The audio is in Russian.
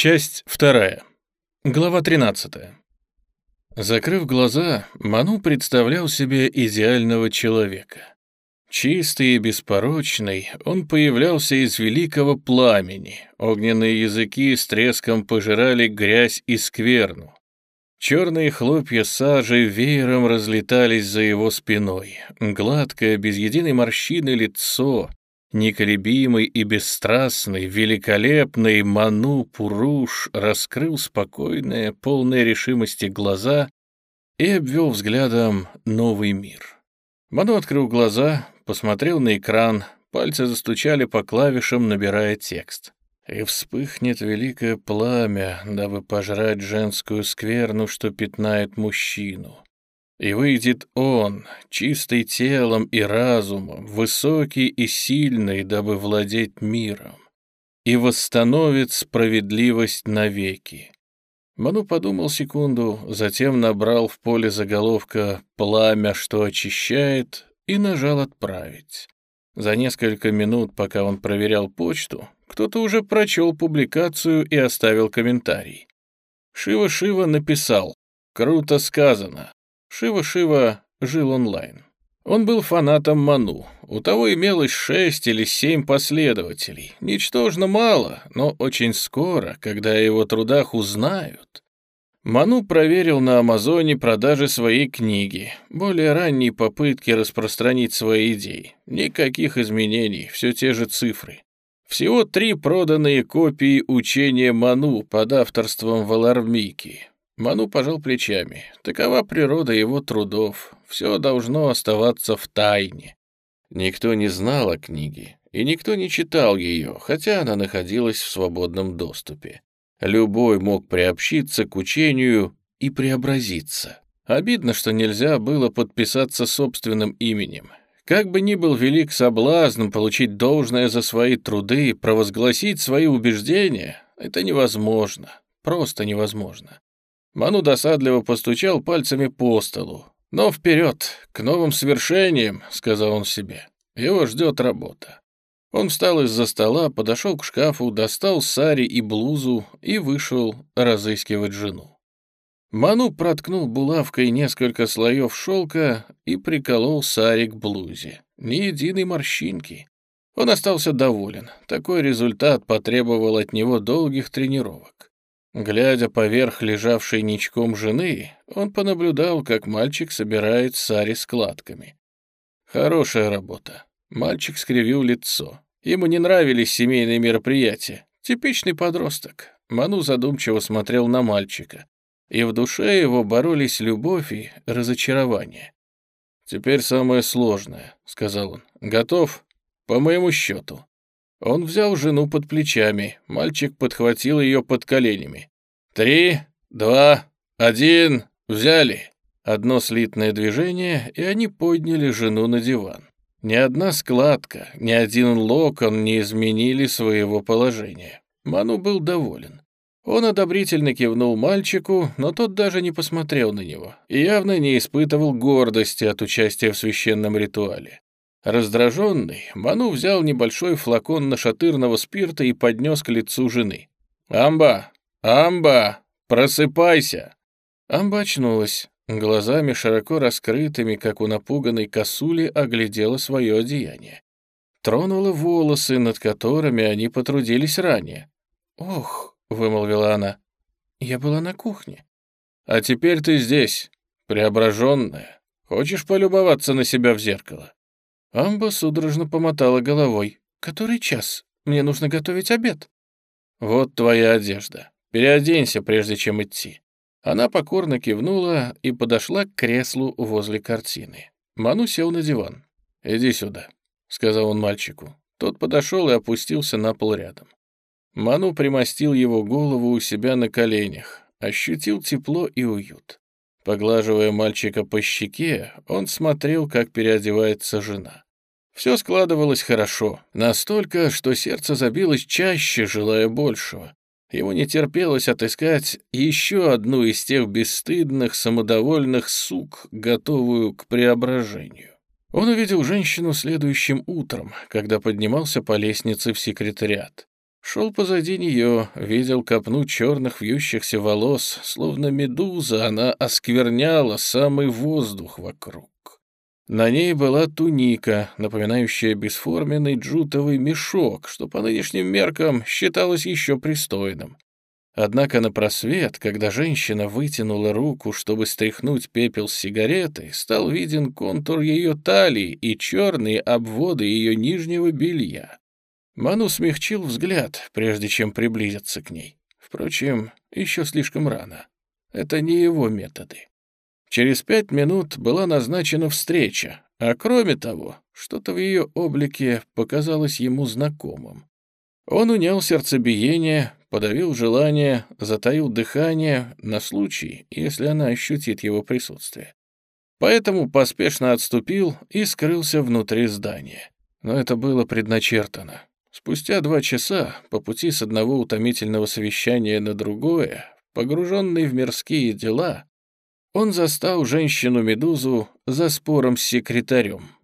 Часть вторая. Глава 13. Закрыв глаза, Ману представлял себе идеального человека. Чистый и беспорочный, он появлялся из великого пламени. Огненные языки с треском пожирали грязь и скверну. Черные хлопья сажи веером разлетались за его спиной. Гладкое, без единой морщины лицо, Неколебимый и бесстрастный, великолепный Ману Пуруш раскрыл спокойные, полные решимости глаза и обвел взглядом новый мир. Ману открыл глаза, посмотрел на экран, пальцы застучали по клавишам, набирая текст. «И вспыхнет великое пламя, дабы пожрать женскую скверну, что пятнает мужчину. И выйдет он, чистый телом и разумом, высокий и сильный, дабы владеть миром, и восстановит справедливость навеки. Ману подумал секунду, затем набрал в поле заголовка «Пламя, что очищает» и нажал «Отправить». За несколько минут, пока он проверял почту, кто-то уже прочел публикацию и оставил комментарий. Шива-Шива написал «Круто сказано. Шива-Шива жил онлайн. Он был фанатом Ману. У того имелось шесть или семь последователей. Ничтожно мало, но очень скоро, когда о его трудах узнают. Ману проверил на Амазоне продажи своей книги, более ранние попытки распространить свои идеи. Никаких изменений, все те же цифры. Всего три проданные копии учения Ману под авторством Валармики. Ману пожал плечами. Такова природа его трудов. Все должно оставаться в тайне. Никто не знал о книге, и никто не читал ее, хотя она находилась в свободном доступе. Любой мог приобщиться к учению и преобразиться. Обидно, что нельзя было подписаться собственным именем. Как бы ни был велик соблазн получить должное за свои труды, провозгласить свои убеждения, это невозможно, просто невозможно. Ману досадливо постучал пальцами по столу. «Но вперед, к новым свершениям», — сказал он себе. «Его ждет работа». Он встал из-за стола, подошел к шкафу, достал сари и блузу и вышел разыскивать жену. Ману проткнул булавкой несколько слоев шелка и приколол сари к блузе. Ни единой морщинки. Он остался доволен. Такой результат потребовал от него долгих тренировок. Глядя поверх лежавшей ничком жены, он понаблюдал, как мальчик собирает сари складками. Хорошая работа. Мальчик скривил лицо. Ему не нравились семейные мероприятия. Типичный подросток. Ману задумчиво смотрел на мальчика. И в душе его боролись любовь и разочарование. «Теперь самое сложное», — сказал он. «Готов? По моему счету». Он взял жену под плечами, мальчик подхватил ее под коленями. «Три, два, один, взяли!» Одно слитное движение, и они подняли жену на диван. Ни одна складка, ни один локон не изменили своего положения. Ману был доволен. Он одобрительно кивнул мальчику, но тот даже не посмотрел на него и явно не испытывал гордости от участия в священном ритуале. Раздраженный, Ману взял небольшой флакон нашатырного спирта и поднес к лицу жены. «Амба! Амба! Просыпайся!» Амба очнулась. Глазами широко раскрытыми, как у напуганной косули, оглядела свое одеяние. Тронула волосы, над которыми они потрудились ранее. «Ох!» — вымолвила она. «Я была на кухне». «А теперь ты здесь, преображенная. Хочешь полюбоваться на себя в зеркало?» Амба судорожно помотала головой. «Который час? Мне нужно готовить обед». «Вот твоя одежда. Переоденься, прежде чем идти». Она покорно кивнула и подошла к креслу возле картины. Ману сел на диван. «Иди сюда», — сказал он мальчику. Тот подошел и опустился на пол рядом. Ману примостил его голову у себя на коленях, ощутил тепло и уют. Поглаживая мальчика по щеке, он смотрел, как переодевается жена. Все складывалось хорошо, настолько, что сердце забилось чаще, желая большего. Ему не терпелось отыскать еще одну из тех бесстыдных, самодовольных сук, готовую к преображению. Он увидел женщину следующим утром, когда поднимался по лестнице в секретариат. Шел позади нее, видел копну черных вьющихся волос, словно медуза, она оскверняла самый воздух вокруг. На ней была туника, напоминающая бесформенный джутовый мешок, что по нынешним меркам считалось еще пристойным. Однако на просвет, когда женщина вытянула руку, чтобы стряхнуть пепел с сигареты, стал виден контур ее талии и черные обводы ее нижнего белья. Ману смягчил взгляд, прежде чем приблизиться к ней. Впрочем, еще слишком рано. Это не его методы. Через пять минут была назначена встреча, а кроме того, что-то в ее облике показалось ему знакомым. Он унял сердцебиение, подавил желание, затаил дыхание на случай, если она ощутит его присутствие. Поэтому поспешно отступил и скрылся внутри здания. Но это было предначертано. Спустя два часа, по пути с одного утомительного совещания на другое, погруженный в мирские дела, он застал женщину-медузу за спором с секретарем.